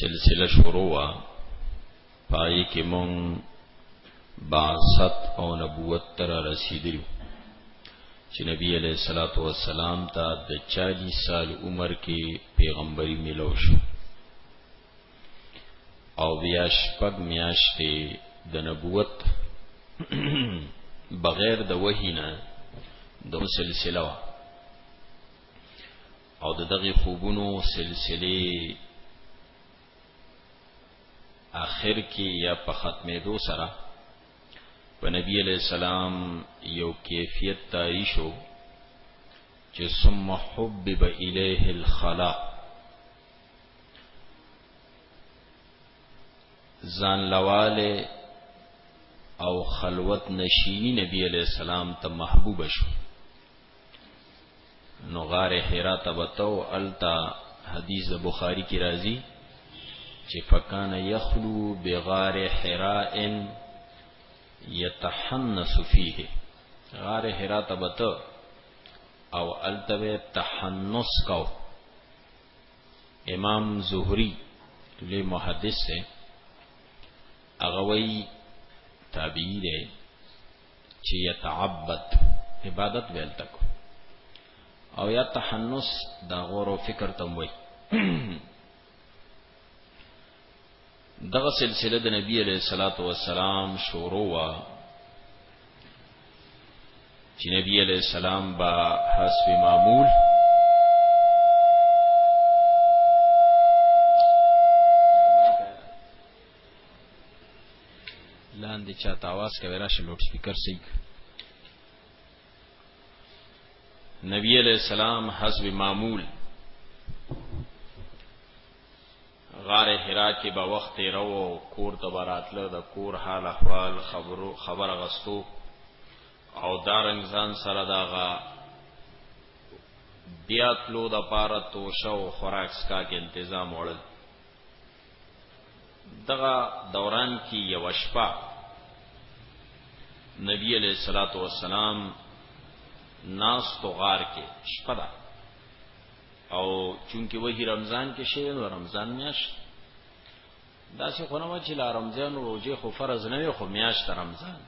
سلسله شروع وا پای کې مونږ بعثت او نبوت تر رسیدلو چې نبی علیہ الصلات والسلام ته د 40 سال عمر کې پیغمبري ملو شو او بیا شپږ میاشتې د نبوت بغیر د وحی نه د سلسله او د دغه خوبونو سلسله اخر کې یا په ختمې دو سره په نبی علی السلام یو کیفیت تاری شو چې ثم حبب الیه الخلا ځان لواله او خلوت نشینی نبی علی السلام ته محبوب شو نو غار حرا ته بتو التا حدیث د بخاری کی راځي چې فکان یخلو بغار حرا ان یتحنس فیه غار حرا ته بتو او التوی تحنس کو امام زهری له محدث سے اغوی تابعی دی چې يتعبد عبادت به هلته کو او یا تحنس دا غور او فکر تم وای دغه سلسله د نبی علیہ الصلات والسلام شروع وا چې نبی علیہ السلام با حسب معمول لاندې چاته आवाज کوي راشه لوډ سپیکر صحیح نبی علیہ السلام حسب معمول غار حرا کې به وخت تیرو کور ته براتله د کور حال احوال خبرو خبر غستو او دارنګ ځان سره داغه بیا تلو د پاره توشه او خوراک سکا کې تنظیم وړل دغه دوران کې یو شپه نبی علیہ الصلوۃ والسلام ناس تو غار کې شپه ده او چونکی وਹੀ رمضان کې شوی نو رمضان میاشت دا څه خونه و چې لا رمضان روزه خو فرض نه وي خو میاشت رمضان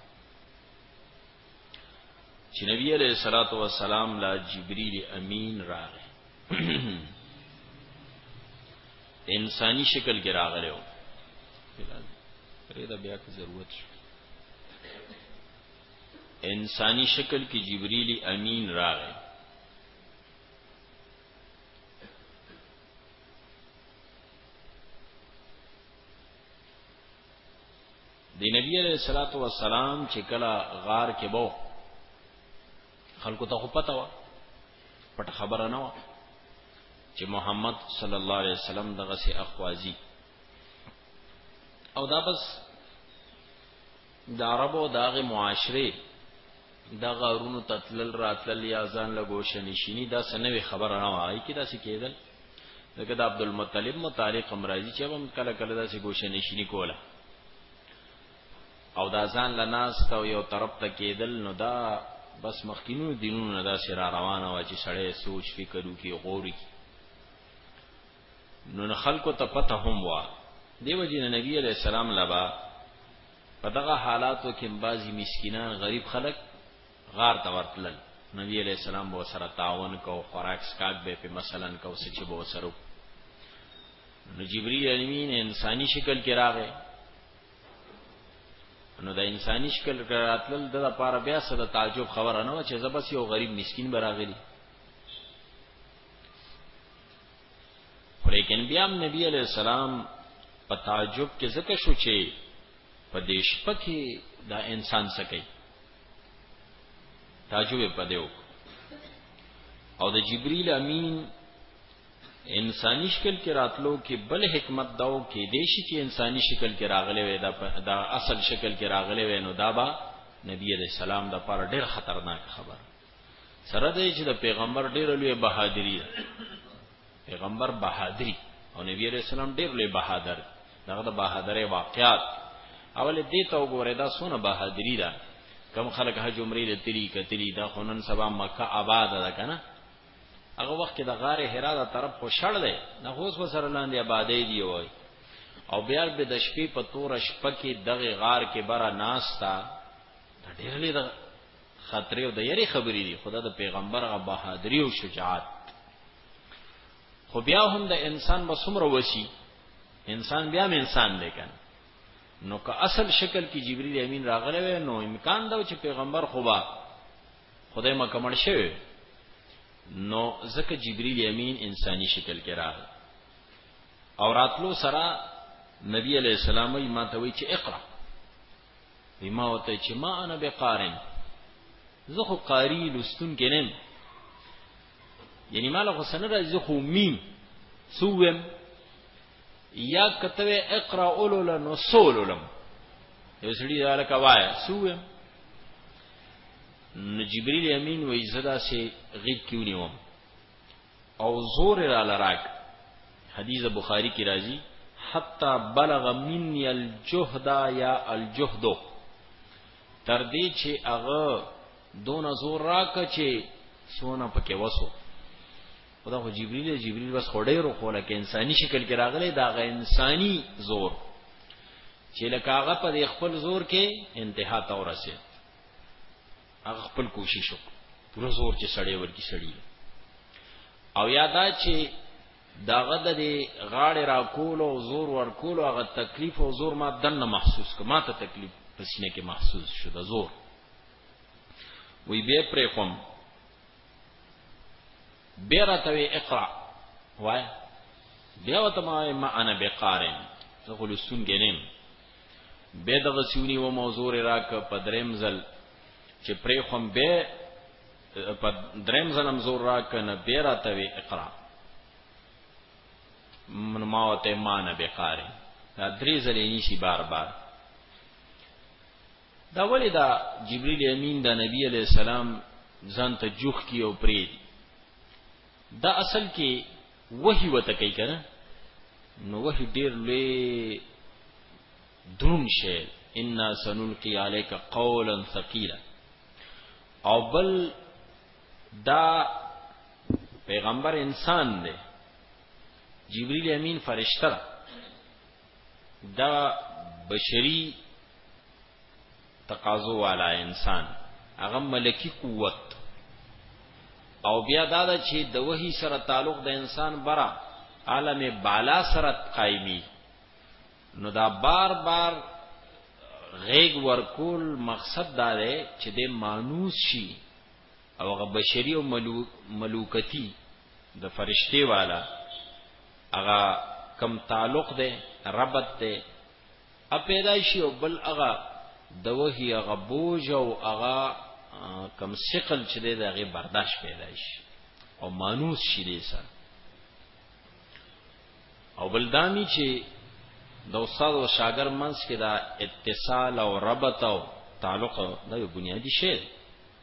چې نبی علیہ الصلوۃ والسلام لا جبرئیل امین راغی انساني شکل کې راغلی و پرېدا بیا که ضرورت شو انساني شکل کې جبريل امين راغی د نبی عليه الصلاه والسلام چې کله غار کې بو خلکو ته خو پته وه پټه خبره نه وه چې محمد صلی الله علیه وسلم دغه سي اخوازي او دا بس د عربو داغه معاشره د غارونو تتلل راتلل یا ځان له گوشه نشینی دا سنوي خبره نه وای کی دا څه کېدل لکه د عبد المطلب متعلق امراضی چې هم کله کله دا څه گوشه نشینی کوله او دا ځان له ناست او یو طرف ته کېدل نو دا بس مخکینو دینونو نه داسې را روانه وه چې سړی سوچ فکر وکړي غوري نو نه خلکو ته پته هم وه دیو جن نبی علیہ السلام لبا په دغه حالاتو کې بعضی مسکینان غریب خلک غار ته ورتلل نبی علیہ السلام به سره تعاون کو خوراک سکاک به په مثلا کو سچ به سره نو جبرئیل امین انساني شکل کې راغی نو د انساني شکل راتلل د لپاره بیا څه د تعجب خبره نه و چې زبس یو غریب مسكين براغلی لیکن بیا نبی علیہ السلام په تعجب کې ځکه شو چې په دې شپه کې دا انسان سکی تعجب په دیو او د جبرئیل امین انساني شکل کې راتلو کې بل حکمت دا و کېدای شي چې انساني شکل کې راغلی وی دا د اصل شکل کې راغلی وی نو دا به نبی علیه السلام دپاره ډېره خطرناکه خبره سره دی چې د پیغمبر ډېره لویه بهادري ده پیغمبر بهادري او نبی علیه السلام ډېر لوی بهادر دغه د بهادرۍ واقعات اول دې ته وګورئ دا څونه بهادري ده کم خلک حج عمرې ته تلي کتلي دا خو نن سبا مکه آباد ده که نه هغه وخت کې د غار حرا د طرف خو شړ دی نه اوس وسره لاندې آبادې دی وای او بیا به د شپې په تور شپه کې دغه غار کې برا ناستا دا ډېر لوی د خطرې او د یری خبرې دي خدا د پیغمبر غ بهادری او شجاعت خو بیا هم د انسان به څومره وسی انسان بیا هم انسان دی کنه نو که اصل شکل کې جبرئیل امین راغلی نو امکان دا چې پیغمبر خو با خدای ما کمړ شوی نو زکه جبرئیل امین انساني شکل کې راغی او راتلو سره نبی علیہ السلام یې ما ته وی چې اقرا وی ما وته چې ما انا بقارن زه خو قاری لستون کې نیم یعنی مال خو سن راځي خو میم سوم یا کتوه اقرا اولولن وسولولم یو سړي دا لکه وای سوم نو جبريل امين وې زدا سي غيب کیونی وم او زور را لراک حدیث بخاری کی راضی حتا بلغ مني الجهد یا الجهد تر دې چې هغه دون زور راک چې سونه پکې وسو خدا خو جبريل جبريل بس خړې رو کوله کې انساني شکل کې راغله دا غ انساني زور چې لکه هغه په خپل زور کې انتها ته ورسید هغه خپل کوشش وکړ پوره زور چې سړې ورکی سړی او یادا چې داغه د غاړې را کول او زور ور کول هغه تکلیف او زور ما دنه محسوس ک ما ته تکلیف پسینه کې محسوس شو د زور وی به پرې کوم بیا راته وی اقرا وای بیا وته ما ما انا بقارن زه خو لستون کې نیم به دغه سیونی و موضوع راک په دریم ځل چې پرې خوم به په دریم ځل هم زور راک نه بیا راته وی اقرا من ما وته ما نه بقارن دا درې ځلې نشي بار بار دا ولې دا جبريل امين دا نبي عليه السلام ځان ته جوخ کی او پرې دی دا اصل کې وحي وته کوي کنه نو وحي ډېر لوی درون شی ان سنلقي عليك قولا ثقيلا او بل دا پیغمبر انسان دی جبريل امين فرشتہ دا بشری تقاضو والا انسان هغه ملکی قوت او بیا دا د چې د وਹੀ سره تعلق د انسان برا عالم بالا سره قایمی نو دا بار بار غیګ ورکول مقصد دا دی چې د مانوس شي او هغه بشری او ملوکتی د فرشته والا هغه کم تعلق ده ربط ده ا پیدایشی او بل هغه د وحی هغه بوج او هغه کم ثقل چې ده هغه برداشت پیدایشی او مانوس شي دې سره او بل دامی چې د استاد او شاګر منځ کې دا اتصال او ربط او تعلق دا یو بنیادی شی دی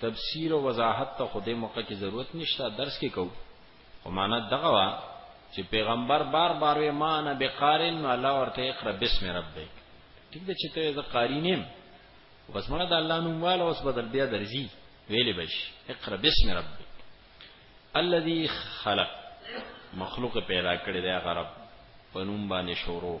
تفسیر او وضاحت ته خوده موقع کې ضرورت نشته درس کې کو او معنا دغه وا چې پیغمبر بار بار وی ما نه بقارن نو الله ورته اقرا بسم ربک ټیک ده چې ته ز قاری نیم بس مړه د الله نوم والا اوس بدل بیا درځي ویلې بش اقرا بسم ربک الذي خلق مخلوق پیدا کړی دی غرب په نوم باندې شروع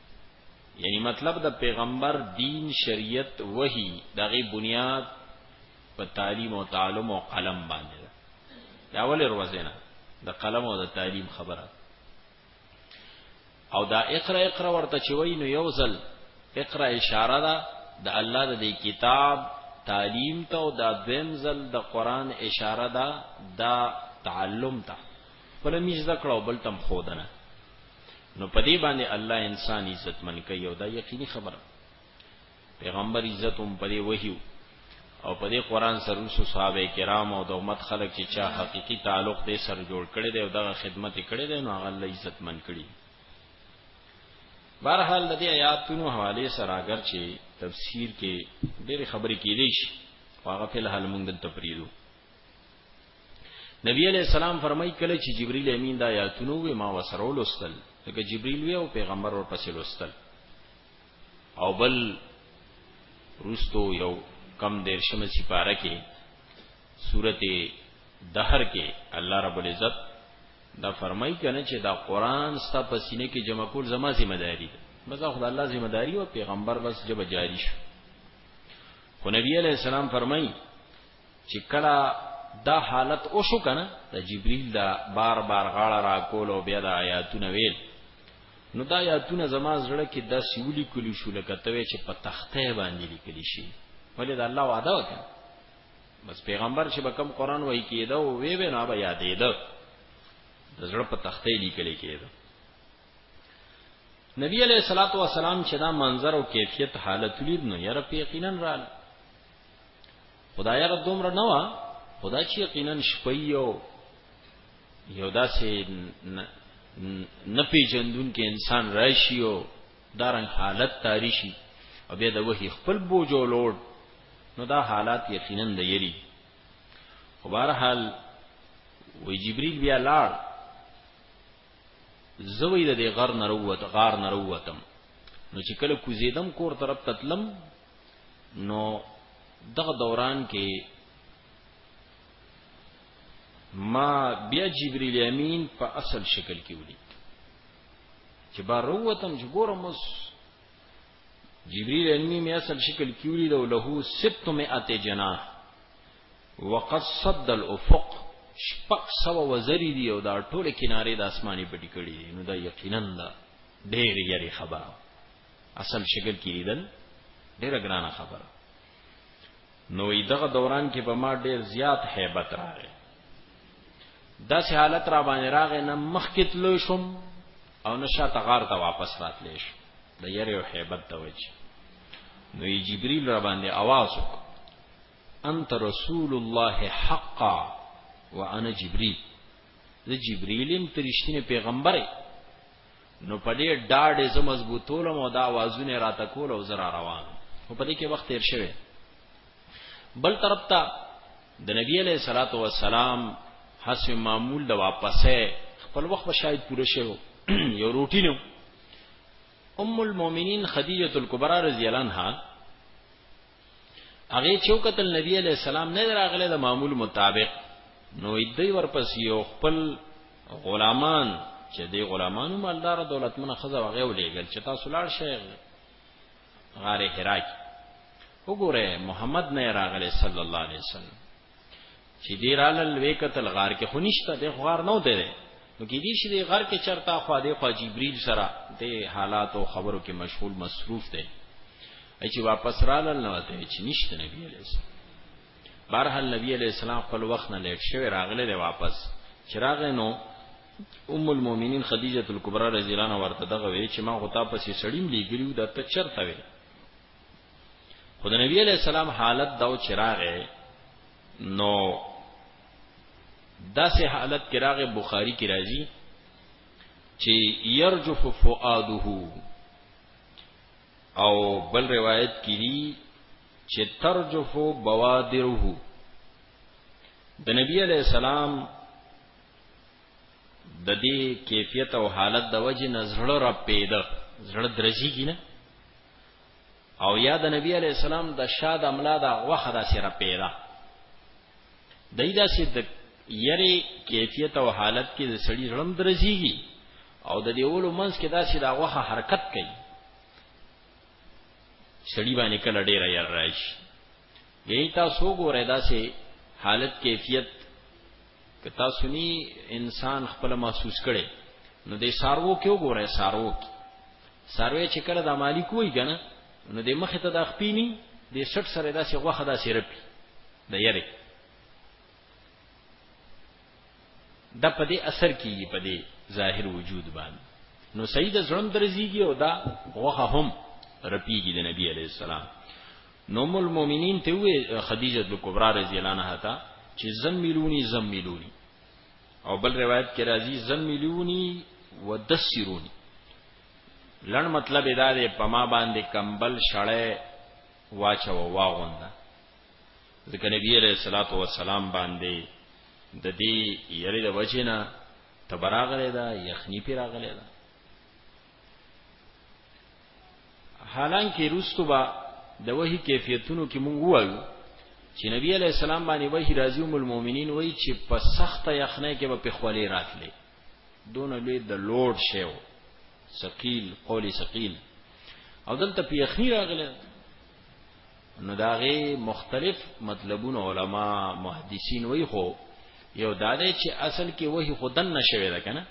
یعنی مطلب د پیغمبر دین شریعت وحی دغه بنیاد په تعلیم او تعلم او قلم باندې ده دا ولې روزنه د قلم او د تعلیم خبره او دا اقرا اقرا ورته چوي نو یو ځل اقرا اشاره ده د الله د کتاب تعلیم ته او دا دویم ځل د قران اشاره ده دا تعلم ته فلمیز ذکر او بل تم خودنه نو په دې باندې الله انسان عزت من کوي او دا یقیني خبره پیغمبر عزت هم په دې وحیو او په دې قران سره رسو صحابه کرام او د امت خلک چې چا حقيقي تعلق دې سر جوړ کړي دی او دغه خدمت کړي دی نو هغه الله عزت من کړي بهرحال د دې آیاتونو حواله سره اگر چې تفسیر کې ډېری خبرې کېدې شي هغه په الحال موږ دلته پریدو نبی علیہ السلام فرمای کله چې جبرئیل امین دا آیاتونه وې ما وسره ولستل لکه جبرئیل وی او پیغمبر ورپسې لستل او بل روستو یو کم دیر شمه سپاره کې سورته دهر کې الله رب العزت دا فرمای کنه چې دا قران ستا په سینې کې جمع کول زما ذمہ داری ده بس خدای الله ذمہ داری او پیغمبر بس جب جاری شو خو نبی علیہ السلام فرمایي چې کله دا حالت اوشو کنه د جبريل دا بار بار غاړه را کول او بیا د آیاتونه ویل نو دا آیاتونه زما زړه کې د سیولي کلی شو لکه ته چې په تخته باندې لیکل شي ولې دا الله وعده وکړه بس پیغمبر چې به کم قران وای کېده او وی به نه به یادېده د زړه په تخته لیکل کېده نبی علیہ الصلوۃ والسلام چې دا منظر او کیفیت حالت لید نو یره یقینا رااله خدای هغه دومره نه و خدای چې یقینا شپې یو یو داسې نه پیژندون کې انسان راشي او دارنګ حالت تاری شي او بیا د وحي خپل بوج او لوړ نو دا حالات یقینا د یری خو بهرحال وی جبريل بیا لاړ زوی د غر نروت غار نروتم نو چې کله کوزیدم کور طرف تتلم نو دغه دوران کې ما بیا جبرئیل امین په اصل شکل کې ولید چې باروتم چې ګورم اوس جبرئیل امین می اصل شکل کې ولید او له 600 جناح وقد صد الافق شپق سو وزری دی او دا ټوله کیناره د اسماني پټی کړی نو دا یقینا دا ډېر یری خبره اصل شکل کې لیدل ډیره ګرانه خبره نو دغه دوران کې به ما ډیر زیات hebat راغی داسې حالت را باندې راغی نه مخکې تلو شم او نه شاته غار ته واپس راتلې شم د یری او hebat د وجه نو جبريل را باندې आवाज وکړ انت رسول الله حقا وانا جبريل زه جبريل يم ترشتنه پیغمبره نو په دې ډاډ یې زه مضبوطولم او دا اوازونه یې راته کول او زه را روان وم خو په دې کې وخت تېر شوی بل طرف ته د نبی علیه الصلاۃ والسلام حسب معمول د واپسه خپل وخت به شاید پوره شي یو روټی نو ام المؤمنین خدیجه الکبرى رضی الله عنها هغه چوکت نبی علیہ السلام نه راغله د معمول مطابق نو دوی ورپسې یو خپل غلامان چې دی غلامانو مالدار دولتمن خزه وغه ولېګل چې تاسو لاړ شئ غار حرا کې وګوره محمد نه راغله صلی الله علیه وسلم چې دی رالل وې قتل غار کې خو نشته د غار نو دی نو کې دې شي د غار کې چرتا خو د خو جبريل سره د حالات او خبرو کې مشغول مصروف دی چې واپس رالل نو ته چې نشته نبی عليه السلام بارحال نبی عليه السلام خپل وخت نه لیټ شوی راغله دی واپس چراغ نو ام المؤمنین خدیجه الکبرى رضی الله عنها ورته دغه وی چې ما غطا پسې سړیم لګیو د تچرته وی خو د نبی علیہ السلام حالت دا چې راغې نو داسې حالت کې راغې بخاری کې راځي چې يرجف فؤاده او بل روایت کې دي چې ترجف بوادره د نبی علیہ السلام د دې کیفیت او حالت د وجه نظر را پیدا زړه درځي نه او یا د نبی علی السلام د شاد املا دا غوخه دا سره پیدا دایدا سي د یری کیفیت او حالت کې د سړی رم درځيږي او د دیولو منس کې دا سي دا غوخه حرکت کوي سړی باندې کله ډیر یې راشي یعنی تاسو ګورئ داسې حالت کیفیت که تاسو نی انسان خپل محسوس کړي نو د سارو کې وګورئ سارو کې ساروی چې کله د مالک وای کنه نو د مخ ته د خپینی د سټ سره داسې غوخه داسې رپی د یری دا په دې اثر کیږي په دې ظاهر وجود باندې نو سید زړم درځيږي او دا غوخه هم رپیږي د نبی علی السلام نو مول مومنین ته وې خدیجه کبرا رضی الله عنها ته چې زم ملونی زم ملونی او بل روایت کې راځي زم ملونی ودسرونی لړ مطلب دا دی په ما باندې کمبل شړې واچو واغونده ځکه نبی علیہ الصلوۃ والسلام باندې د دې یری د وجینا تبراغله دا یخنی پیراغله دا حالانکه روستو با د وਹੀ کیفیتونو کې مونږ وایو چې نبی علی السلام باندې وਹੀ راضی ام المؤمنین وایي چې په سخت یخنه کې به په خولې راتلې دون لوی د لوډ شیو ثقيل قول ثقيل او دلته په یخنی راغله نو داغه مختلف مطلبونه علما محدثین وی خو یو دا دی چې اصل کې وਹੀ خودن نشوي ده کنه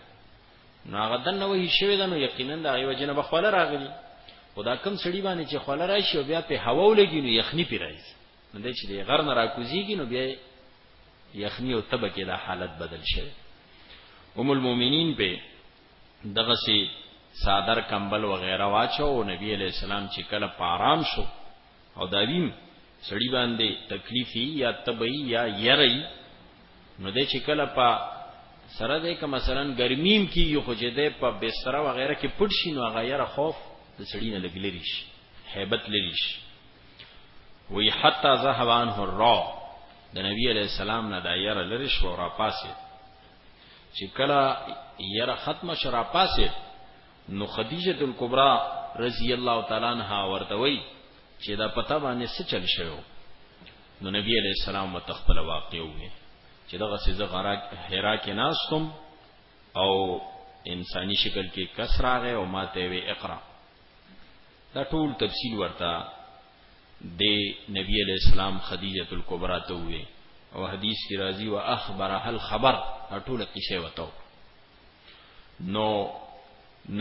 نو هغه دنه وਹੀ شوی ده نو یقینا دا یو جنب خپل راغلی خدا کم سړی باندې چې خپل راشي او بیا په هوا ولګي نو یخنی پی راځي نو د چې غر نه راکوزیږي نو بیا یخنی او تبه کې دا حالت بدل شي ام المؤمنین په دغسې څادر کمبل وغیره واچوه او نبی علیه السلام چې کله په آرام شو او دا ویم سړي باندې تکلیفي یا طبعي یا یری نو د چې کله په سره د که مثلا ګرمیم کیږي خو چې د په بستر و غیره کې پټ شي نو هغه یره خوف د سړي نه لګ لري شي hebat لري شي وی حتا ذهبان هو را د نبی علی السلام نه دا یره لري شو را پاسه چې کله یره ختم شرا پاسه نو خدیجه الکبرى رضی الله تعالی عنها ورته وی چې دا پتا باندې څه چل شوی نو نبی علیہ السلام وتخپل واقع وی چې دغه سزه غرا هرا کې ناستم او انساني شکل کې کسراغه او ماته وی اقرا دا ټول تفصیل ورته د نبی علیہ السلام خدیجه الکبرى ته وې او حدیث کی راضی و اخبرها الخبر ټول قصه وتاو نو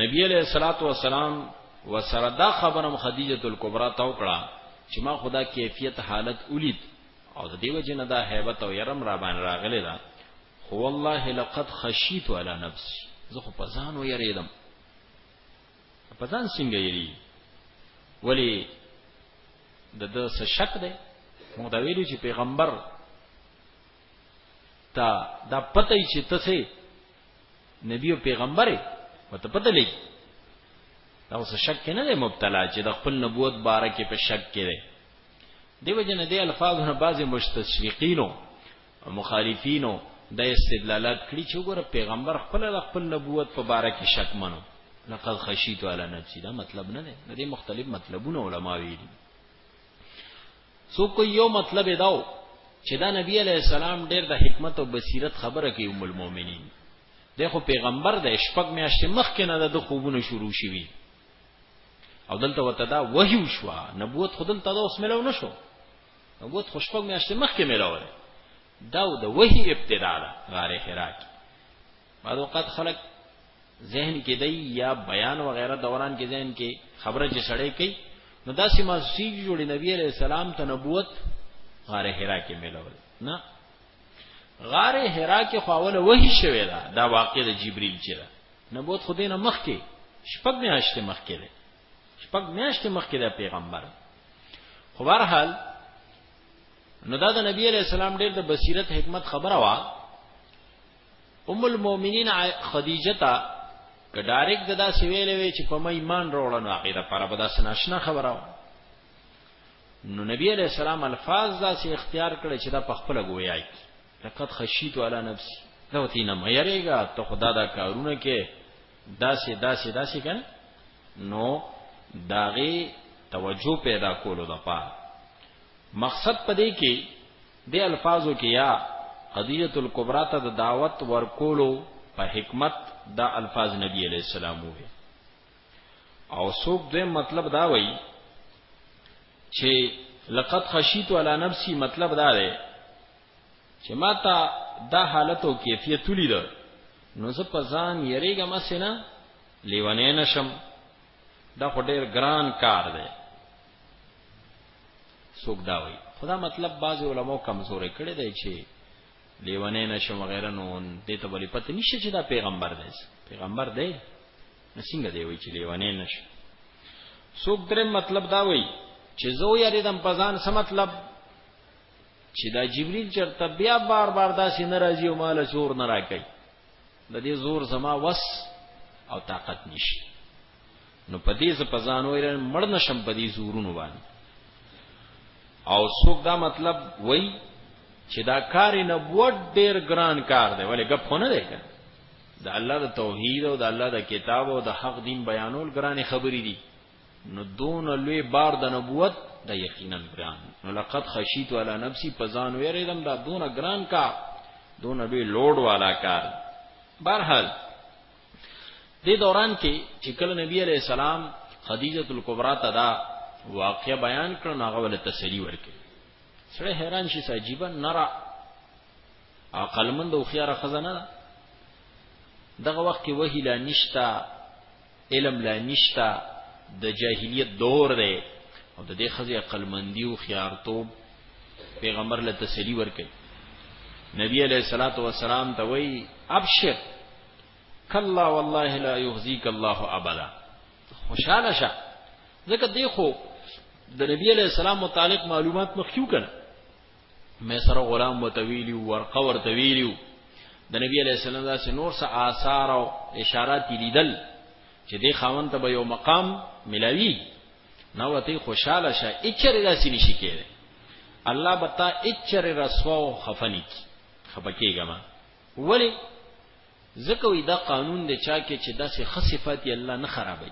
نبی علیہ الصلات والسلام وسره دا خبرم خدیجه الکبرى ته وکړه چې ما خدا کیفیت حالت ولید او د دیو جن دا hebat او يرم را باندې راغلی دا خو والله لقد خشیت علی نفسی زه خو پزان و یریدم په ځان څنګه یری ولی د د څه شک دی موږ دا ویلو چې پیغمبر تا دا پته یې چې تاسو نبی او پیغمبر وته پته لګي دا اوس شک نه دی مبتلا چې د خپل نبوت باره کې په شک کې دی دیو جن دی الفاظونه بعضی مستشرقینو مخالفینو دا استدلالات کړي چې ګوره پیغمبر خپل د خپل نبوت په باره کې شک منو لقد خشیت علی نفسی دا مطلب نه دی د دې مختلف مطلبونه علما ویلي سو کو یو مطلب داو چې دا نبی علی السلام ډیر د حکمت او بصیرت خبره کوي ام المؤمنین دغه پیغمبر د شپږ میاشتې مخکې نه د خوبونو شروع شوي او دلته وته دا وحی شو نبوت خودل ته اوس ملو نشو نو ګوت خو شپږ میاشتې مخکې مې راوړی دا د وحي ابتدا ده غار حرا کې بعض اوقات خلک ذهن کې دی یا بیان و غیره دوران کې ذهن کې خبره چې سړی کوي نو دا سیمه سی جوړي نبی عليه السلام ته نبوت غار حرا کې ملول نه غار حرا کې خواوله وحي شوی دا دا واقع د جبريل چې دا نبوت خدای نه مخ کې شپږ میاشتې مخ کې شپږ میاشتې مخکې د پیغمبر خو برحال نو دا د نبی علی السلام ډیر د بصیرت حکمت خبره وا ام المؤمنین خدیجه ته که ډایرک ددا سویلې وی چې په مې ایمان وروړنو هغه د پر بدا سناشنا خبره وا نو نبی علی السلام الفاظ دا سي اختیار کړ چې دا په خپل گویای لقد خشیت علی نفسی دا وتی نه مېریګا ته خدا دا کارونه کې داسې داسې داسې کنه نو داغه توجه پیدا کولو د پاره مقصد پدې کې د الفاظو کې یا قضیه الکبرى ته د دعوت ورکولو په حکمت دا الفاظ نبی علیہ السلام وې او څوک دې مطلب دا وایي چې لقد خشیت علی نفسی مطلب دا دی چې ما ته دا حالت او کیفیت ولید نو زه په ځان یریږم هسې نه لیونی نه شم دا خو ډېر ګران کار دی څوک دا وایي خو دا مطلب بعضې علماو کمزوری کړی دی چې لیونی نه شم وغیره نو دې ته ولې پته نشته چې دا پیغمبر دی پیغمبر دی نو څنګه دی وایي چې لیونی نه شم څوک درې مطلب دا وایي چې زه یریدم په ځان څه مطلب چې دا جبريل چرته بیا بار بار داسې ناراضي او مال زور نه راکړي د دې زور زما وس او طاقت نشي نو په دې ز پزان وای مړ نشم په دې زورونو باندې او څوک دا مطلب وای چې دا کار نبوت ډیر ګران کار دی ولې غپ خونه دی کنه د الله د توحید او د الله د کتاب او د حق دین بیانول ګران خبرې دي نو دون لوی بار د نبوت د یقینا ګران نو لقد خشیت علی نفسی پزان ویریدم دا دون ګران کا دون لوی لوډ والا کار برحال دې دوران کې چې کله نبی علی السلام خدیجه الکبرى ته دا واقعه بیان کړ نو هغه ول تسلی ورکړ سره حیران شي عجیب نرا عقل مند او خيار خزانه دغه وخت کې وحی لا نشتا علم لا نشتا د جاهلیت دور دی او د دې خزي عقل مندي او خيارتوب پیغمبر له تسلی ورکړي نبی علیہ الصلات والسلام ته وای ابشر کلا والله لا يخزيك الله ابدا خوشاله شه ځکه دی خو د نبی علیہ السلام متعلق معلومات مخکیو کړه مصر غلام ورته ویلي وو، ورقه ورته ویلي وو، د نبي علیه السلام داسې نور څه آثار او اشارات یې لیدل چې دې خاوند ته به یو مقام ملاوي نه وتی خوشاله شه اچره داسې نشي کېده الله به تا اچره رسوا او خفنی کی خپکیږه ما ولی ځکه وي دا قانون دی چا کې چې داسې خصفات یې الله نه خرابوي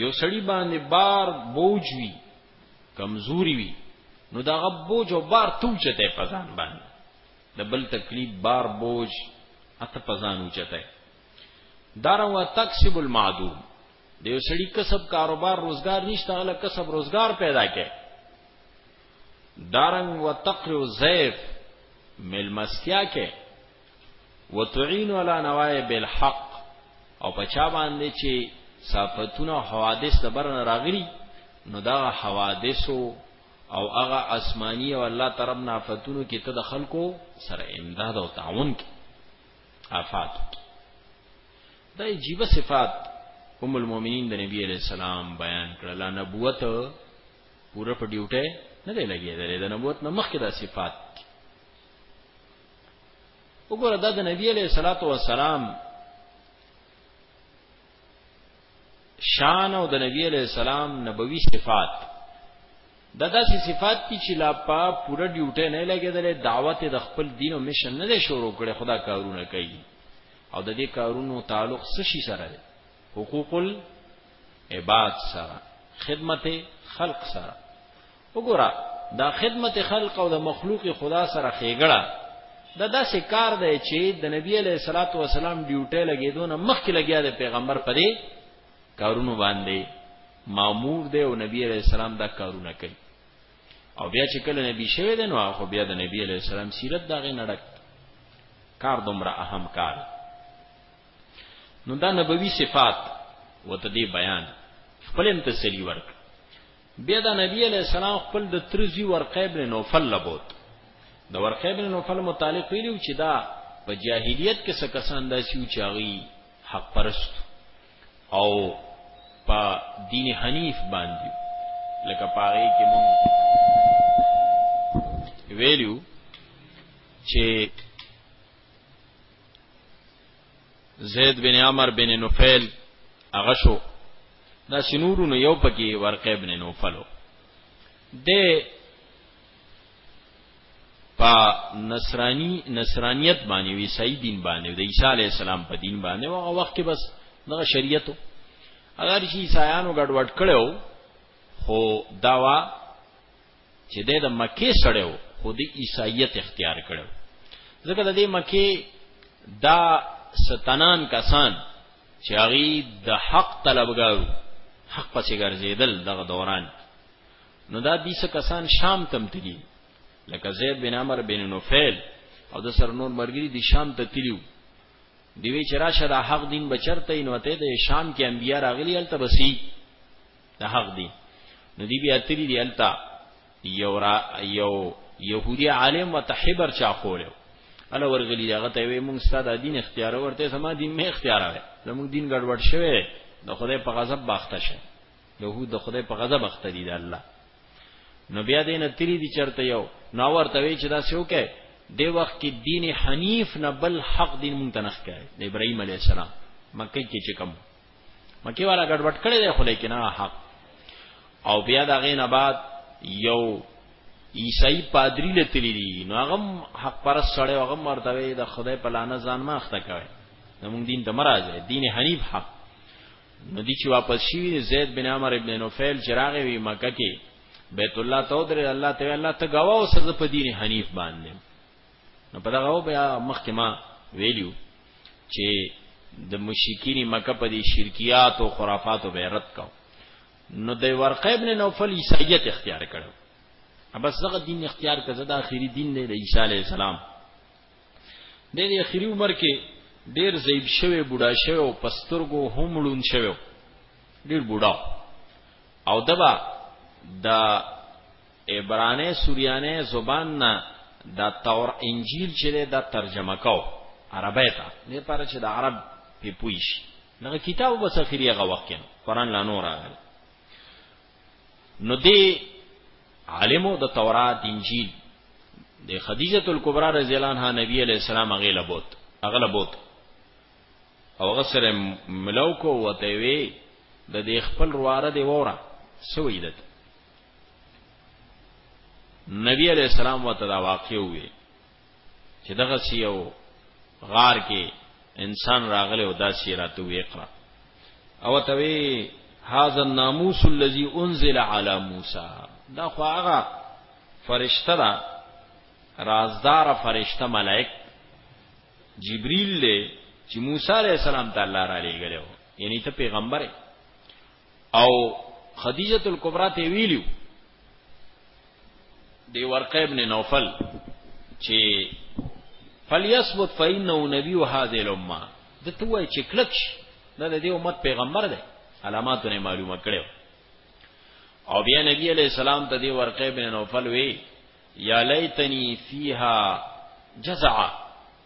یو سړی باندې بار بوج وی کمزوري وی نو دا غ بوج او بار توچته پزان باندې د بل تکلیف بار بوج اته پزان اوچته داروا تکسب المعدوم د یو سړی کسب کاروبار روزګار نشته غل کسب روزګار پیدا کړي دارنګ وتقر زیف ملمستیا کې وتعين على نوائب الحق او په چا باندې چې صفاتونه او حوادث د برن راغلي نو دا حوادث او هغه آسماني او الله طرف نه فتونو کې ته د خلکو سره امداد او تعاون کې آفات دا عجیب صفات ام المؤمنین د نبی علیہ السلام بیان کړل نبوت پوره په ډیوټه نه دی لګیدل د نبوت نه مخکې دا صفات وګوره دا د نبی علیہ الصلات والسلام شان او د نبی علیہ السلام نبوي صفات دا داسې صفات دي چې لا په پوره ډیوټه نه لګیدلې دعوت د خپل دین او مشن نه دی شروع کړي خدا کارونه کوي او د دې کارونو تعلق څه شي سره دی حقوق العباد سره خدمت خلق سره وګوره دا خدمت خلق او د مخلوق خدا سره خېګړه دا داسې کار دی چې د نبی علیه الصلاۃ والسلام ډیوټه لګیدونه مخکې لګیا د پیغمبر پرې کارونو باندې مامور دی او نبی علیه السلام دا کارونه کوي او بیا چې کله نبی شوی دی نو خو بیا د نبی علیه السلام سیرت دغه نړک کار دومره اهم کار نو دا نبوي صفات وته دی بیان خپل تسلی ورک بیا د نبی علیه السلام خپل د تر زوی ورقه بن نوفل له بوت د ورقه بن نوفل متعلق ویلو چې دا په جاهلیت کې څه کسان داسې و چې هغوی حق پرست او په دین حنیف باندې لکه په هغې کې مونږ ویلو چې زید بن عمر بن نفیل هغه شو دا سنورو نو یو پکې ورقه ابن نوفلو د په نصرانی نصرانیت باندې وی عیسی دین باندې د عیسی علی السلام په دین باندې هغه وخت کې بس دغه شریعت اگر چې عیسایانو ګډوډ کړو خو داوا چې دی د مکې سړی و خو د عیسایت اختیار کړو ځکه د دې مکې دا ستنان کسان چې هغه د حق طلبګارو حق پسې ګرځیدل دغه دوران نو دا دې څه کسان شام تم تللی لکه زید بن عمر بن نوفل او د سر نور مرګری د شام ته تلیو دی وی چې راشه د حق دین بچرته نو ته د شام کې انبیا راغلی الته بسی د حق دی نو دی بیا تری دی التا یو را یو يهودي عالم متحبر چا خوره الا ورغلی هغه ته وی مونږ ستاسو دین اختیار ورته سما دین می اختیار وای زموږ دین ګډوډ شوی د خدای په غضب باخته شه يهود د خدای په غضب اخته دي د الله نو بیا دې نه تری دي چرته یو نو ورته وی چې دا څه وکړي د وخت کې دین حنیف نه بل حق دین مونږ تنخ کړي د ابراهیم علی السلام مکه کې چې کوم مکی والا ګډوډ کړی دی خو لیکن حق او بیا دا غینه بعد یو عیسائی پادری لتلی دی نو هغه حق پر سړی هغه مرتبه د خدای په لانه ځان ما اخته کوي نو موږ دین ته مرزه دین حنیف حق نو دی چې واپس شي زید بن عمر ابن نوفل چراغ وی مکه کې بیت الله تو در الله تعالی الله ته گواو سز په دین حنیف باندې نو په دغه بیا مخکې ما ویلیو چې د مشرکین مکه په دې شرکیات او خرافات او بیرت کاو نو د ورقه ابن نوفل عیسایت اختیار کړو بس دغه دین اختیار کړه دا اخیری دین دی د عیسی علی السلام د دې اخیری عمر کې ډیر زیب شوی بوډا شوی او پسترګو هم لون شوی ډیر بوډا او دبا د عبرانې سوریانې زبان نه د تور انجیل چې دی دا ترجمه کو عربی ته دې پاره چې د عرب په پوي شي دغه کتاب بس اخیری هغه وخت کې قرآن لا نور راغلی نو دې عالمو د تورات انجیل د خدیجه الکبرى رضی الله عنها نبی علیہ السلام هغه لبوت هغه لبوت او هغه سره ملو کو وته وی د دې خپل رواره دی وره سویدت نبی علیہ السلام و تدا واقع ہوئے چې دغه سیو غار کې انسان راغله او دا سیرا تو اقرا او توی هاذا الناموس الذي انزل على موسی دا خو هغه فرشتہ دا رازدار فرشتہ ملائک جبريل له چې موسی عليه السلام تعالی را لېګلو یعنی ته پیغمبر او خدیجه الکبرى ته ویلیو دی ورقه ابن نوفل چې فلیثبت فإنه نبی هذه الامه د توای چې کلک شي دا د دې امت پیغمبر دی علاماتونه معلومه کړو او بیا نبی علیہ السلام ته دی ورقه ابن نوفل وی یا لیتنی فیها جزعه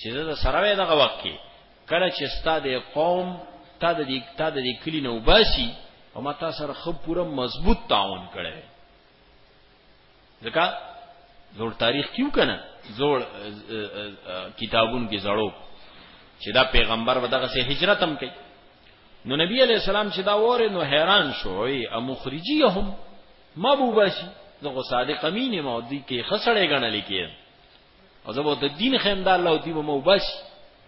چې زه د سره وې دغه وخت کې کله چې ستا د قوم تا د دې تا د دې کلی نو باسي او ما تا سره خو پوره مضبوط تعاون کړي ځکه زوړ تاریخ کیو کنه زوړ کتابونو کې زړو چې دا پیغمبر ودغه سه هجرت هم کوي نو نبی علی السلام چې دا وره نو حیران شو ای مخرجیهم ما بوباشي زه صادق امین ما دې کې خسړې غنل کېږي او زبو د دین خیم دا الله دی مو بس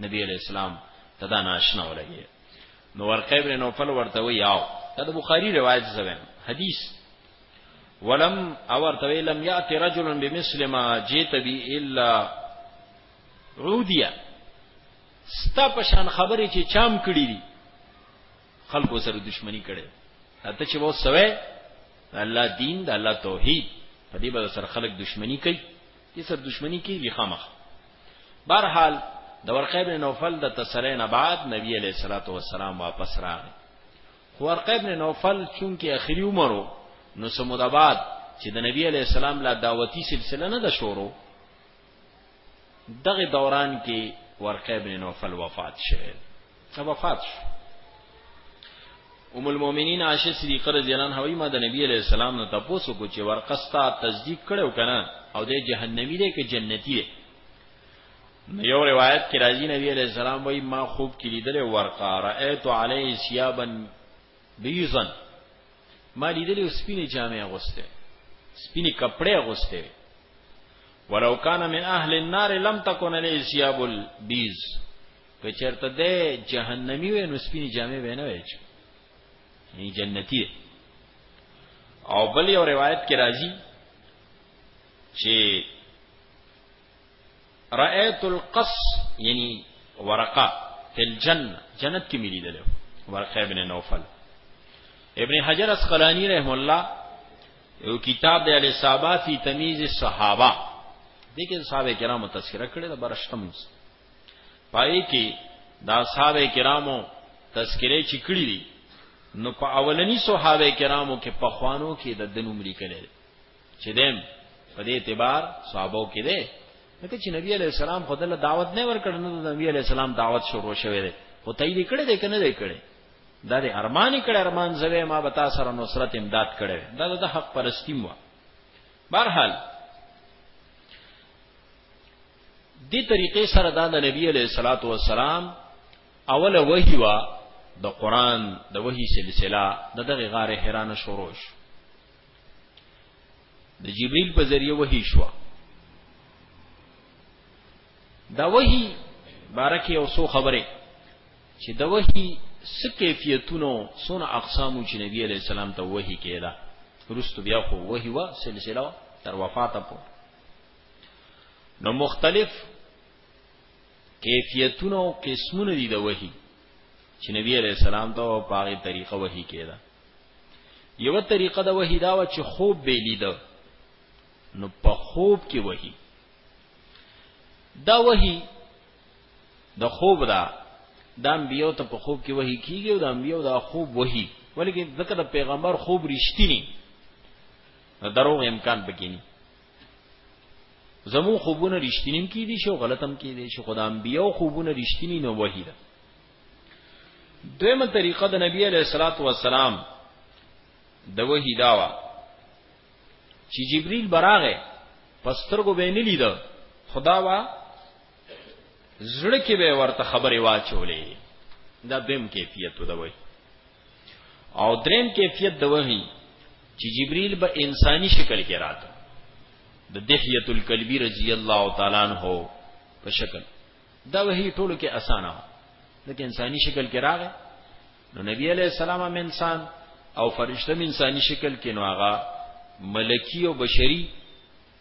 نبی علیہ السلام تدا ناشنا ولګي نو ورقه ابن نوفل ورته وی یاو دا د بخاری روایت زویم حدیث ولم اور توی لم یات رجل بمثل ما جیت بی الا عودیا ستا پشان خبرې چې چام کړی دي خلکو سره دښمنی کړي ته چې وو سوي الله دین د الله توحید په دې به سره خلک دښمنی کوي دې سره دشمنی کیږي خامخ بهرحال د ورقه ابن نوفل د تسلی نه بعد نبی علیہ الصلوۃ والسلام واپس راغی خو ورقه ابن نوفل چونکی اخری عمرو نو سموده بعد چې د نبی علیہ السلام لا دعوتی سلسله نه د شورو دغه دوران کې ورقه ابن نوفل وفات شوه ته وفات شو ام المؤمنین عائشه صدیقه رضی الله عنها وی ما د نبی علیہ السلام نه تاسو کو چې ورقستا تصدیق کړو کنه او د جهنمی دی که جنتی دی یو روایت کې راځي نبی علیہ السلام وی ما خوب کې لیدل ورقا رأیت علی ثيابا بیضا ما لیدل سپینه جامې اغوسته سپینه کپڑے اغوسته ولو کان من اهل النار لم تکن له ثياب البيض که چرته ده جهنمی وې نو سپینې جامې به نه وېچ نه جنتی او بل یو روایت کې راځي چې رأيت القص یعنی ورقه فی الجنه جنت کې ملي دلو ورقه ابن نوفل ابن حجر اسقلانی رحم الله یو کتاب دی الاصابه فی تمیز الصحابه دغه صحابه کرامو تذکرہ کړی دا برشتمز پای کې د اصحاب کرامو تذکره چې کړی دي نو په اولنی صحابه کرامو کې په خوانو کې د دنوم لیکل دي چې دیم په دې اعتبار صحابو کې دي لکه چې نبی علی السلام خدای له دعوت نه ورکړ نو د نبی علی السلام دعوت شروع شوه دی خو تای دې کړه دې کنه دې کړه دا دې ارمانی کړه ارمان زوی ما بتا سره نصرت امداد کړه دا د حق پرستی مو بهرحال دې طریقې سره دا د نبی علیه الصلاۃ والسلام اوله وحی وا د قران د وحی سلسله د دغه غار حیران شروع شو د جبرئیل په ذریعه وحی شو دا وحی بارکه او سو خبره چې د وحی څه کیفیتونو سونه اقسامو چې نبی علیه السلام ته وحی کېده رستو بیا خو وحی وا سلسله تر وفات پورې نو مختلف کیفیتونه او قسمونه دي د وحی چې نبی علی السلام ته په هغه طریقه وحی کېده یو طریقه د وحی دا و چې خوب به لید نو په خوب کې وحی دا وحی د خوب دا د انبیو ته په خوب کې وحی کیږي او د انبیو دا خوب وحی ولیکن ځکه د پیغمبر خوب رښتینی دروغ امکان پکې نه زمو خوبونه رښتینیم کې دي شو غلطم کې دي شو خدام بیا خوبونه رښتینی نه وحی ده دویمه طریقه د نبی علیہ الصلات والسلام د وحی داوا چې جبرئیل براغه پسترګو به نه لیدو خدا وا زړه کې به ورته خبرې واچولې دا دیم کیفیت ودوي او دریم کیفیت دوهي چې جبريل به انساني شکل کې راته د دحیه الکلبی رضی الله تعالی عنہ په شکل دا وحی ټولو کې اسانه و لکه انساني شکل کې راغی نو نبی علیہ السلام هم انسان او فرشته هم انساني شکل کې نو هغه ملکی او بشری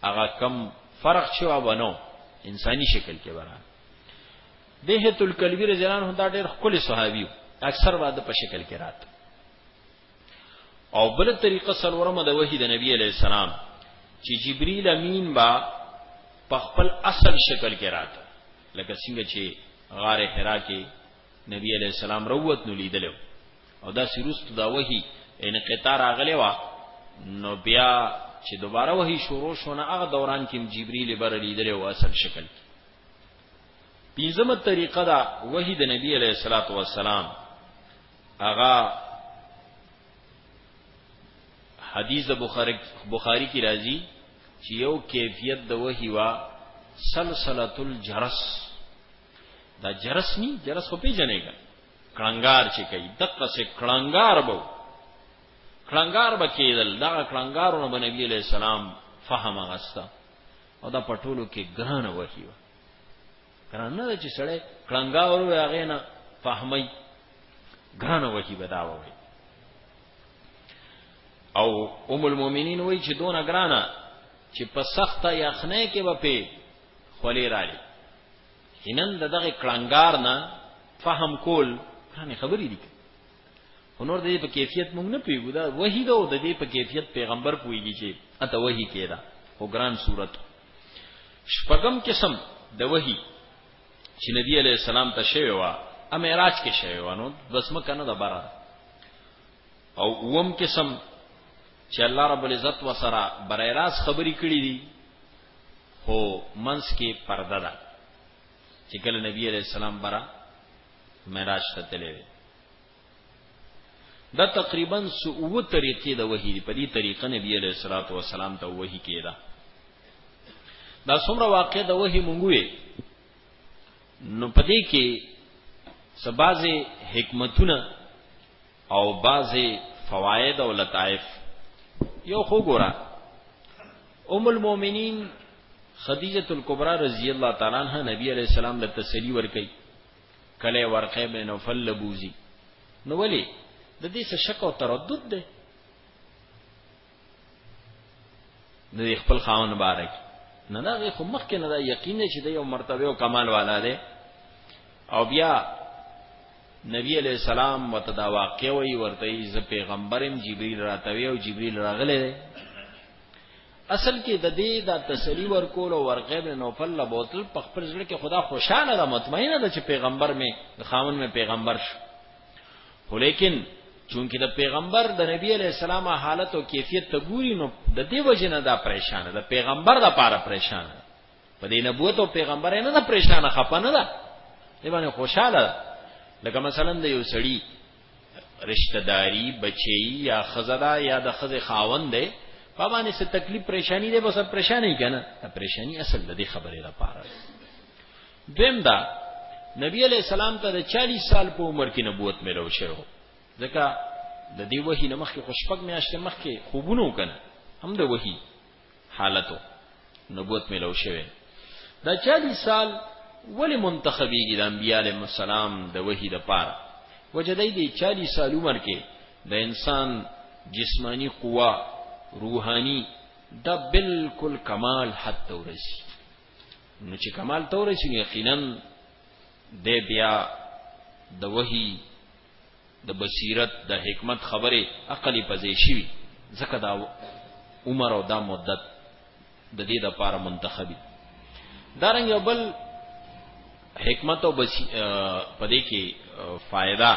هغه کم فرق شو او نو انساني شکل کې وران دهت الکلبی رضی الله عنه دا ډېر خپل صحابي اکثر واده په شکل کې راته او بل طریقه سلورمه د وحی د نبی علی السلام چې جبرئیل امین با په خپل اصل شکل کې راته لکه څنګه چې غار حرا کې نبی علی السلام روت نو لیدل او دا سیروست دا وحی ان قطار اغلی وا نو بیا چې دوباره وحی شروع شونه هغه دوران کې جبرئیل بر لیدل او اصل شکل کې پنځمه طریقه دا وحی د نبی علیه الصلاۃ والسلام هغه حدیث د بخاری بخاری کی راځي چې یو کیفیت د وحی وا سلسله الجرس دا جرس نی جرس خو پیژنې کا کلنګار چې کوي دغه څه کلنګار بو کلنګار به کېدل دا کلنګارونه به نبی علیہ السلام فهم غستا او دا پټولو کې ګران وحی وا ګران نه چې سړی کړنګا ورو هغه نه فهمي ګران وکی بداوي او ام المؤمنین وای چې دون ګرانه چې په سخته یخنه کې به په خولې راړي هنن دغه کړنګار نه فهم کول ګرانه خبرې دي هنور دې په کیفیت مونږ نه پیګو دا وحی دا د دې په کیفیت پیغمبر پویږي چې اته وحی کېدا او ګران صورت شپږم قسم د وحي چې نبی علی السلام ته شوی و ا معراج کې شوی و نو بس مکه نه د بره او اوم قسم چې الله رب العزت وسره برای راز خبرې کړې دي خو منس کې پرده ده چې کله نبی علی السلام برا معراج ته تللی دا تقریبا څو اووه طریقې د وحي دي په دې طریقه نبی علیه الصلاۃ والسلام ته وحي کېده دا څومره واقع د وحي مونږ وې نو په دې کې سبازه حکمتونه او بازه فواید او لطائف یو خو ګورا ام المؤمنین خدیجه الکبرى رضی الله تعالی عنها نبی علیہ السلام له تسلی ورکړي کله یې ورقه بن نوفل له بوځي نو ولې د دې څه شک او تردد دی د خپل خاون بارک نه دا خو مخکې نه دا یقین دی چې د یو مرتبه او کمال والا دی او بیا نبی علیہ السلام متدا واقع وی ورته ز پیغمبرم جبرئیل راتوی او جبرئیل راغله اصل کې د دې د تسلی ورکول او ورغه به نو فل بوتل په خپل ځل کې خدا خوشاله ده مطمئنه ده چې پیغمبر می د خاون می پیغمبر شو خو لیکن چونکه د پیغمبر د نبی علی السلام حالت او کیفیت ته ګوري نو د دې وجه نه دا پریشان ده پیغمبر د پاره پریشان ده په دې نبوت او پیغمبر نه ده پریشان خپنه ده دی باندې خوشاله ده لکه مثلا د یو سړی رشته داری بچی یا خزه ده یا د خزه خاوند دی په باندې څه تکلیف پریشانی دی بس پریشانی کنه دا پریشانی اصل د دې خبرې را پاره دویم دا نبی علی السلام ته د 40 سال په عمر کې نبوت ملو شو ځکه د دې وحی نمخ کې خوشپک میاشته مخ کې خوبونو کنه هم د وحی حالتو نبوت ملو شوی دا 40 سال ولی منتخبیږي د انبیاء علیهم السلام د وحی د پاره وجه دی دی 40 سال عمر کې د انسان جسمانی قوا روحانی دا بالکل کمال حد ته ورسی نو چې کمال ته ورسی یقینا د بیا د وحی د بصیرت د حکمت خبرې عقل په ځای شوي ځکه دا عمر او دا مدت د دې د پاره منتخبي دارنګ یو بل حکمت او بسی پدې کې فائدہ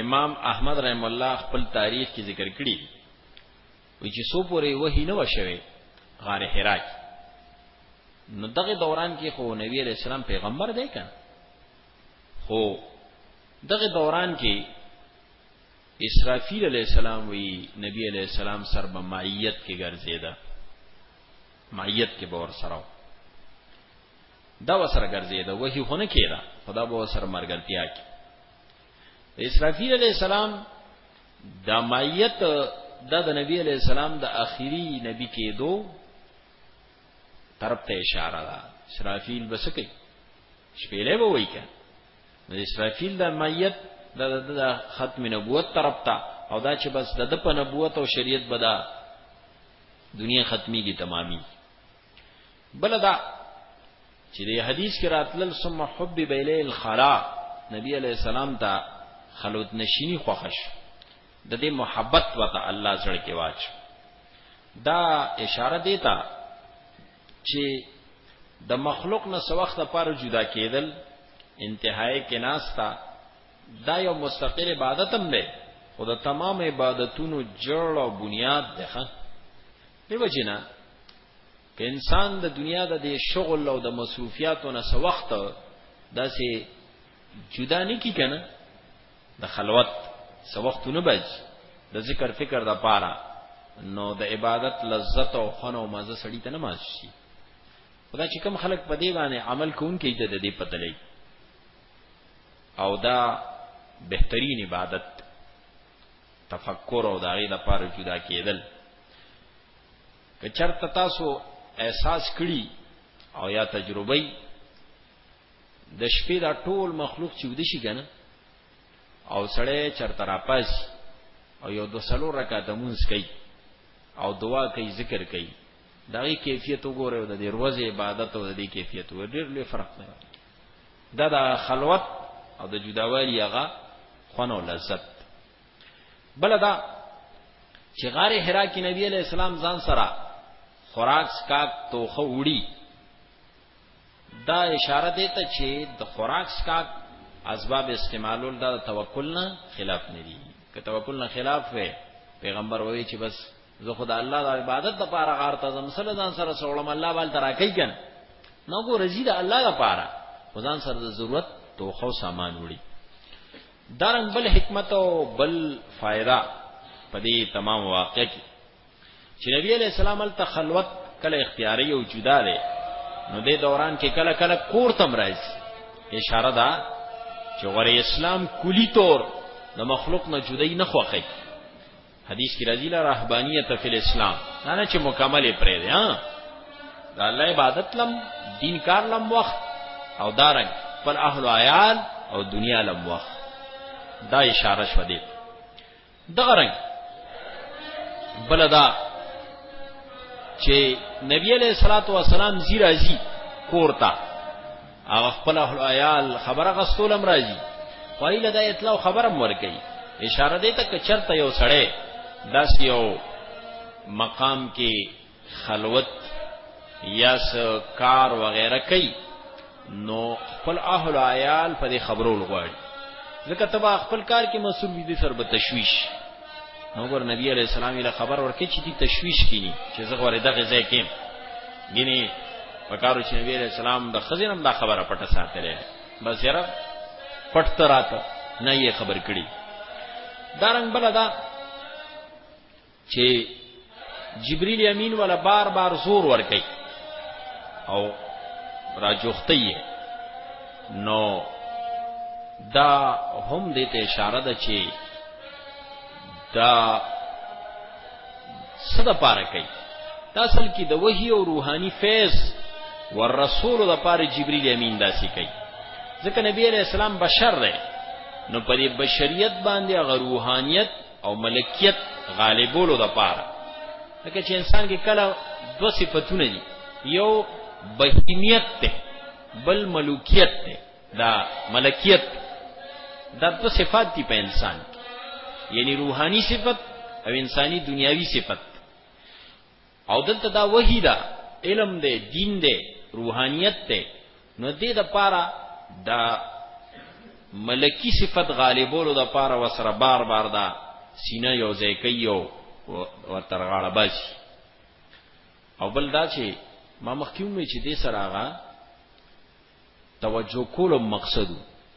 امام احمد رحم الله خپل تاریخ کې ذکر کړی وی چې سو پورې وਹੀ نه وشوي غار حرا نو دغه دوران کې خو نبی رسول الله پیغمبر دی کنه خو دغه دوران کې اسرافیل علیہ السلام وی نبی علیہ السلام سر به معیت کې ګرځیدا معیت کې باور سره دا وسره ګرځیدا وਹੀ هونه کېدا خدا به وسره مرګلتیا کې اسرافیل علیہ السلام دا معیت دا د نبی علیہ السلام د اخیری نبی کېدو طرف ته اشاره ده اسرافیل بسکه شپېلې به وای کنه نو اسرافیل د میت د د ختم نبوت طرف ته او دا چې بس د په نبوت او شریعت بدا دنیا ختميږي تمامي بلدا چې د حدیث کې راتلل ثم حب بیلی الخلا نبی علی السلام ته خلوت نشینی خوښش د دې محبت وته الله سره کې واچ دا اشاره دیتا چې د مخلوق نه سوخت لپاره جدا کېدل انتهای کې ناستا دا یو مستقل عبادت هم دی خو د تمام عبادتونو جړ او بنیاد دی ښه دیو جنا که انسان د دنیا د شغل او د مصروفیاتو نه سوخت داسې جدا نه کی کنه د خلوت سو وخت نه بج د ذکر فکر د پاره نو د عبادت لذت او خنو مزه سړی ته نه ماز شي خدا چې کم خلک په دی باندې عمل کوونکې د دې پته لګي او دا بهترین عبادت تفکر او داغه د پاره جدا کېدل که چرته تاسو احساس کړی او یا تجربه د شپې دا ټول مخلوق چې ودی شي کنه او سړی چرته را پاس او یو دو سلو رکعات مونږ کوي او دعا کوي ذکر کوي دا یې کیفیت وګوره او د دې روزه عبادت او د دې کیفیت وګوره ډېر لوی فرق دی دا د خلوت او د جداوالي هغه خونو لذت بل دا چې غار حرا کې نبی علی السلام ځان سره خوراک سکاک توخه وړي دا اشاره دی ته چې د خوراک سکاک اسباب استعمالول دا توکل نه خلاف نه دي که توکل نه خلاف وي پیغمبر وایي چې بس زه خدای الله د عبادت لپاره غار ته زم سره ځان سره سوړم الله بل ترا کوي کنه نو ګو رزي د الله لپاره خدان سره د ضرورت توخه او سامان وړي دارن بل حکمت او بل فائدہ په دې تمام واقع کې چې نبی علیہ السلام ال تخلوت کله اختیاري او جدا دی نو د دوران کې کله کله کور تم راځي اشاره ده چې غره اسلام کلی طور د مخلوق نه جدای نه خوخی حدیث کی رضی الله رهبانیت فی الاسلام نه چې مکمل پرې ده ها د الله عبادت لم دین کار لم وخت او دارنګ پر اهل عیال او دنیا لم وخت دا اشاره شوه دی دغه رنګ بلدا چې نبی علیہ الصلوۃ والسلام زی راځي کورتا هغه خپل عیال خبره غستولم راځي وایله دا اطلاع خبرم ورکي اشاره دی ته چرته یو سړی داس یو مقام کې خلوت یا کار وغیره کوي نو خپل اهل عیال په دې خبرو لغواړي ځکه تبا خپل کار کې مسول وي دي سر به تشويش نو ګور نبی عليه السلام له خبر ورکړي چې دي تشويش کینی چې زه غوړې دغه ځای کې ګینه پکارو چې نبی عليه السلام د خزینم دا خبره پټه ساتلې بس یاره پټ تراته نه یې خبر کړي دارنګ بل دا چې جبريل امين ولا بار بار زور ور کوي او راجوختی نو دا هم دې ته اشاره ده چې دا صد پاره کوي دا اصل کې د وحي او روحاني فیض ور رسول د پاره جبريل امين داسې کوي ځکه نبی عليه السلام بشر دی نو په دې بشریت باندې غ روحانيت او ملکیت غالبولو د پاره لکه چې انسان کې کله دو صفاتونه دي یو بهیمیت ته بل ملوکیت ته دا ملکیت دا دو صفات دي په انسان یعنی روحانی صفت او انسانی دنیاوی صفت او دلته دا وحی ده علم ده دین ده روحانیت ده نو دې د پاره د ملکی صفت غالبولو د پاره وسره بار بار دا سینه یو ځای کوي او ترغاړه باسي او بل دا چې ما مخکې ومې چې دې سره هغه توجه کولو مقصد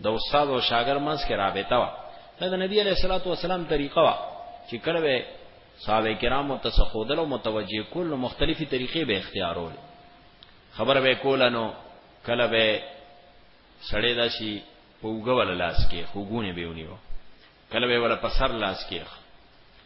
د استاد او شاګرد منځ کې رابطه وا دا د نبی علیه الصلاۃ والسلام طریقه وا چې کله به صحابه کرامو ته سخودل او متوجه کول نو مختلفي طریقې به اختیارول خبر به کول نو کله به سړی داسي په وګول لاس کې خوګونه به ونیو کله به ولا په سر لاس کې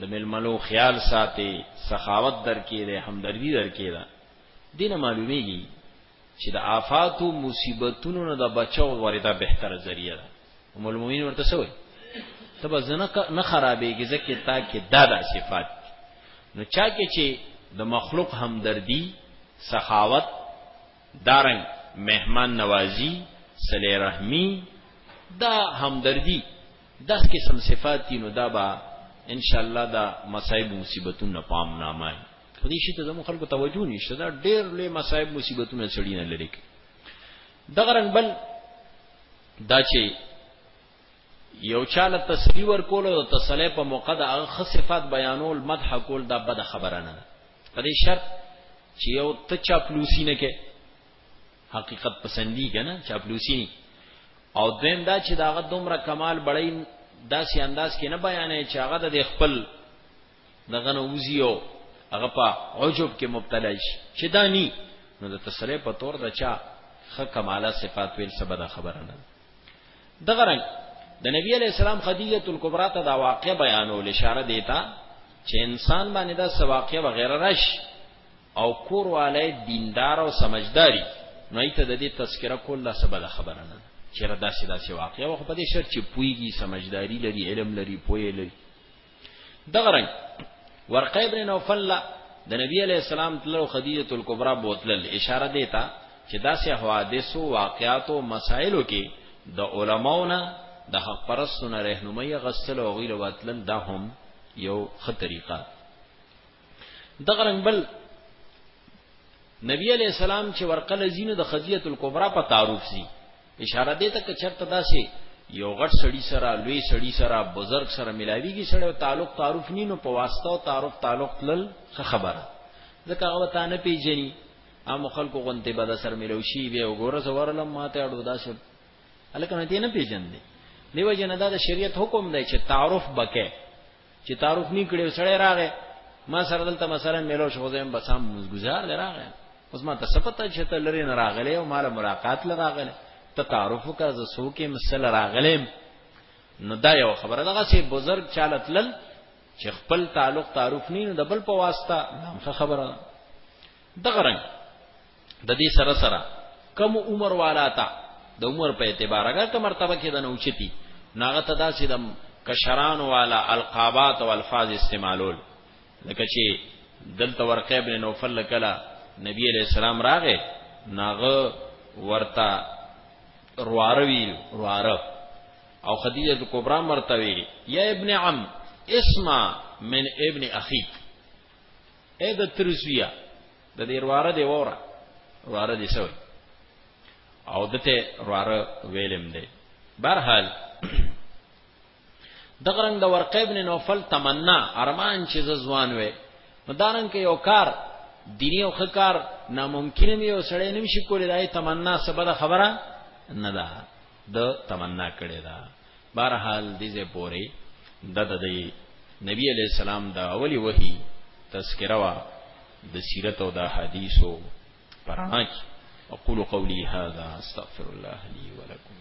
د مېلمنو خیال ساتې، سخاوت درکې دی، همدردي درکې ده. دې نه معلومېږي چې د آفاتو، مصیبتونو، نه د بچو غورېدا بهتره ذریعه ده. ام المؤمنین ورته څه وایي؟ ته به زه نه خرابېږې ځکه تا کې دا دا صفات دي. نو چا کې چې د مخلوق همدردي، سخاوت، دارنګ مهمان نوازي، صله رحمي، دا همدردي، دغه قسم صفات دي نو دا به ان شاء الله دا مصائب مصیبتونه پام نامه خو دې شي ته زموږ خلکو توجه نشته دا ډېر لوی مصائب مصیبتونه سړی نه لري دغه رنګ بل دا چې یو چاله تسلی ور کول او تسلی په موقع د هغه صفات بیانول مدح کول دا بد خبره نه ده په دې شرط چې یو ته چاپلوسی نه کې حقیقت پسندی کنه چاپلوسی او دویم دا چې داغه دومره کمال بړی داسې انداز کې نه بیانې چې هغه د خپل دغه نوزیو هغه په عجب کې مبتلا شي چې دا ني نو د تسلی په تور د چا خ کماله صفات ویل سبدا خبره نه دغه رنګ د نبی علی السلام خدیجه الکبرى ته دا واقع بیانول اشاره دیتا چې انسان باندې دا سواقع وغیرہ راشي او کور والی دیندار او سمجداري نو ایت د دې تذکره کول لا څه بده خبره نه ده چې را داسې داسې واقعیا وخت په دې شرط چې پویږي سمجداري لري علم لري پوی لري دغه رنګ ورقه ابن نوفل د نبی علی السلام تلو خدیجه الکبرى بوتل اشاره دیتا چې داسې حوادث او واقعات او مسائلو کې د علماونه د حق پرستونه رهنمایي غسل او غیله وتل دا هم یو خطرېقه دغه رنګ بل نبی علیہ السلام چې ورقل زینو د خدیت الکبرى په تعارف سي اشاره دی ته چې چرته داسې یو غټ سړی سره لوی سړی سره بزرگ سره ملاویږي سره او تعلق تعارف نینو په واسطه او تعارف تعلق تل خبره ځکه هغه تا نه پیژني عام خلکو غونته به سر ملوشي بیا وګوره زورلم ماته اړو داسې الکه نه دی نه پیژندې دیو جن دا د شریعت حکم دی چې تعارف بکې چې تعارف نه کړي سړی راغی ما سره دلته مثلا ملو شو زم بسام مزګزار راغی اوس ما ته سپتا چې ته لری نه راغلی او مال ملاقات لراغلی ته تعارف وکړه زه سو کې مسله راغلم نو دا یو خبره دغه سي بزرگ چالت لل چې خپل تعلق تعارف نه د بل په واسطه نام خبره دغه رنګ د دې سره سره کم عمر والا ته د عمر په اعتبار هغه کوم مرتبه کې د نوچتی ناغه ته داسې د کشران والا القابات او الفاظ استعمالول لکه چې دلته ورقه ابن نوفل کلا نبی علیہ السلام راغې ناغه ورتا رواره وی رواره او خدیجه کبرا مرته وی یا ابن عم اسمع من ابن اخیک اې د ترزویه د دې ورواره دی وره ورواره دی سوی او دته ورواره ویلم دی برحال دغه رنګ د ورقه ابن نوفل تمنا ارمان چې ځوان وي مدارن کې یو کار دینی او خکار ناممکن می او سړی نمشي کولای دای تمنا سبا خبره نه ده د تمنا کړي ده بهرحال دې ځای پورې د د نبی علی السلام د اولی وحی تذکره وا د سیرت او د حدیثو پرانا کی اقول قولی هذا استغفر الله لي ولكم